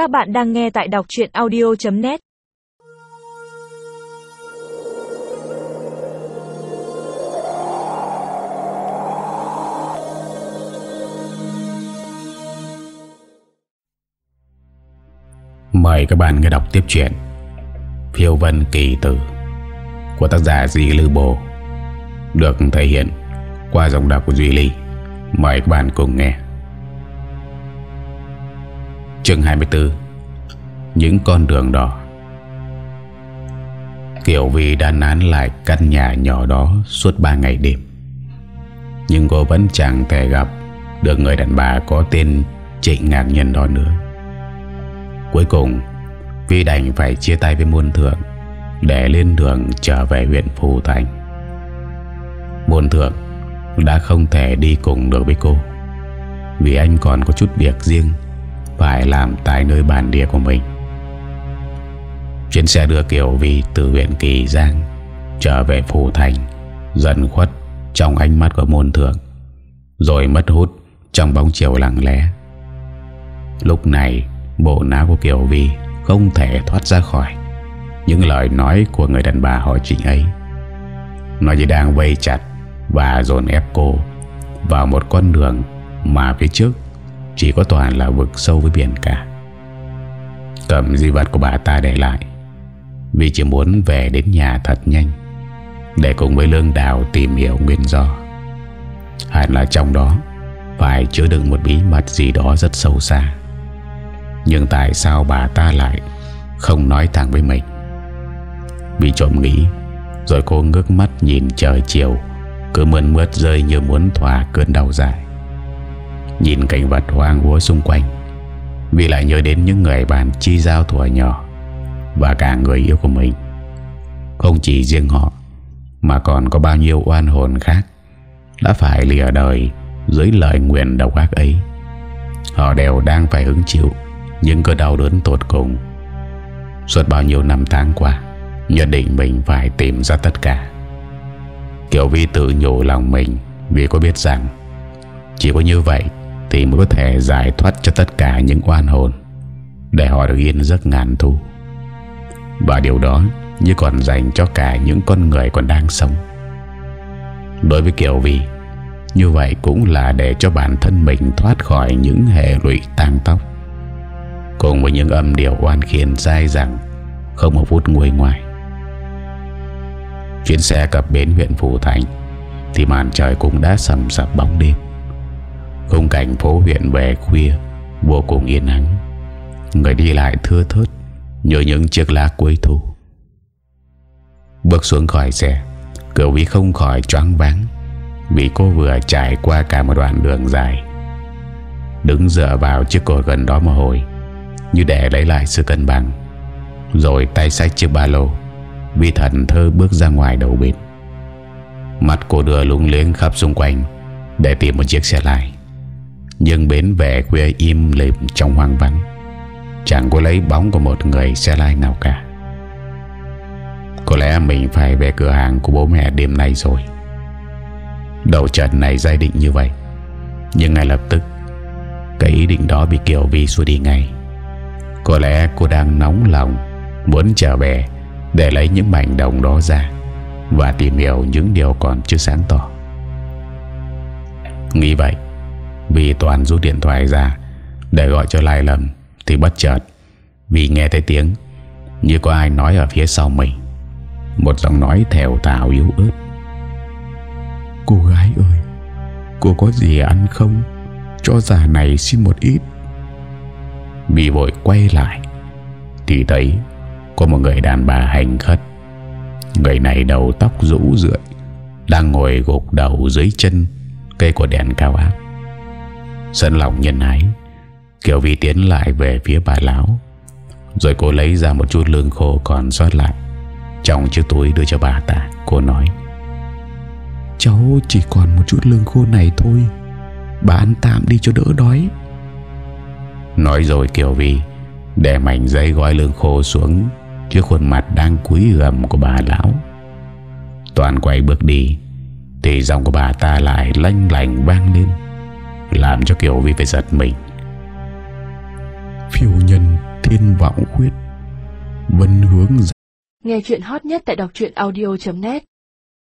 Các bạn đang nghe tại đọc chuyện audio.net Mời các bạn nghe đọc tiếp chuyện Phiêu Vân Kỳ Tử Của tác giả Di Lư Bồ, Được thể hiện qua giọng đọc của Duy Ly. Mời các bạn cùng nghe. Chương 24 Những con đường đỏ Kiều Vi đã nán lại căn nhà nhỏ đó suốt 3 ngày đêm. Nhưng cô vẫn chẳng thể gặp được người đàn bà có tên Trịnh Ngạc Nhân đó nữa. Cuối cùng, Vi đành phải chia tay với muôn Thượng Để lên đường trở về huyện Phù Thành. Muôn Thượng đã không thể đi cùng được với cô. Vì anh còn có chút việc riêng phải làm tại nơi bản địa của mình. Chuyến xe đưa Kiều Vi từ huyện Kỳ Giang Trở về phủ Thành, Dần khuất trong ánh mắt của môn thượng, Rồi mất hút trong bóng chiều lặng lẽ. Lúc này, Bộ não của Kiều Vi Không thể thoát ra khỏi Những lời nói của người đàn bà họ trịnh ấy. Nó chỉ đang vây chặt Và dồn ép cô Vào một con đường Mà phía trước chỉ có toàn là vực sâu với biển cả. Cầm di vật của bà ta để lại, Vì chỉ muốn về đến nhà thật nhanh, Để cùng với Lương Đào tìm hiểu nguyên do. Hẳn là trong đó Phải chứa đựng một bí mật gì đó rất sâu xa. Nhưng tại sao bà ta lại Không nói thẳng với mình? Vì trộm nghĩ, Rồi cô ngước mắt nhìn trời chiều, Cứ mơn mướt rơi như muốn thỏa cơn đau dài. Nhìn cảnh vật hoang vúa xung quanh, Vì lại nhớ đến những người bạn chi giao thuở nhỏ Và cả người yêu của mình. Không chỉ riêng họ, Mà còn có bao nhiêu oan hồn khác Đã phải lìa đời Dưới lời nguyện độc ác ấy. Họ đều đang phải hứng chịu Những cơn đau đớn tột cùng. Suốt bao nhiêu năm tháng qua, Nhất định mình phải tìm ra tất cả. Kiều Vi tự nhủ lòng mình Vì có biết rằng Chỉ có như vậy thì mới có thể giải thoát cho tất cả những oan hồn. Để họ được yên giấc ngàn thu. Và điều đó Như còn dành cho cả những con người còn đang sống. Đối với Kiều Vi Như vậy cũng là để cho bản thân mình thoát khỏi những hệ lụy tăng tóc. Cùng với những âm điệu oan khiên dai rằng Không một phút nguôi ngoài. Chuyến xe cập bến huyện Phù Thành Thì màn trời cũng đã sầm sập bóng đêm. Khung cảnh phố huyện về khuya, Vô cùng yên ắng. Người đi lại thưa thớt Như những chiếc lá cuối thu. Bước xuống khỏi xe Cửu Vy không khỏi choáng váng, Vì cô vừa trải qua cả một đoạn đường dài. Đứng dựa vào chiếc cột gần đó một hồi, Như để lấy lại sự cân bằng. Rồi tay sách chiếc ba lô Vi thần thơ bước ra ngoài đầu bến Mặt cô đưa lung liếng khắp xung quanh Để tìm một chiếc xe lại. Nhưng bến về khuya im lìm trong hoang vắng. Chẳng có lấy bóng của một người xe lai nào cả. Có lẽ mình phải về cửa hàng của bố mẹ đêm nay rồi. Đầu trận này gia định như vậy. Nhưng ngay lập tức, Cái ý định đó bị Kiều Vi xua đi ngay. Có lẽ cô đang nóng lòng, Muốn trở về Để lấy những mảnh đồng đó ra Và tìm hiểu những điều còn chưa sáng tỏ. Nghĩ vậy vì Toàn rút điện thoại ra Để gọi cho Lai Lâm Thì bất chợt Vì nghe thấy tiếng Như có ai nói ở phía sau mình Một giọng nói thèo tào yếu ớt. Cô gái ơi Cô có gì ăn không? Cho già này xin một ít. Vì vội quay lại Thì thấy Có một người đàn bà hành khất. Người này đầu tóc rũ rượi Đang ngồi gục đầu dưới chân Cây của đèn cao áp Sân lòng nhân ái Kiều Vi tiến lại về phía bà lão. Rồi cô lấy ra một chút lương khô còn sót lại, Trong chiếc túi đưa cho bà ta. Cô nói, Cháu chỉ còn một chút lương khô này thôi, Bà ăn tạm đi cho đỡ đói. Nói rồi Kiều Vi Để mảnh giấy gói lương khô xuống Trước khuôn mặt đang cúi gầm của bà lão. Toàn quay bước đi, Thì giọng của bà ta lại lanh lành vang lên. Làm cho Kiều Vi phải giật mình. Phiêu nhân thiên vọng khuyết Vẫn hướng Nghe chuyện hot nhất tại đọc audio.net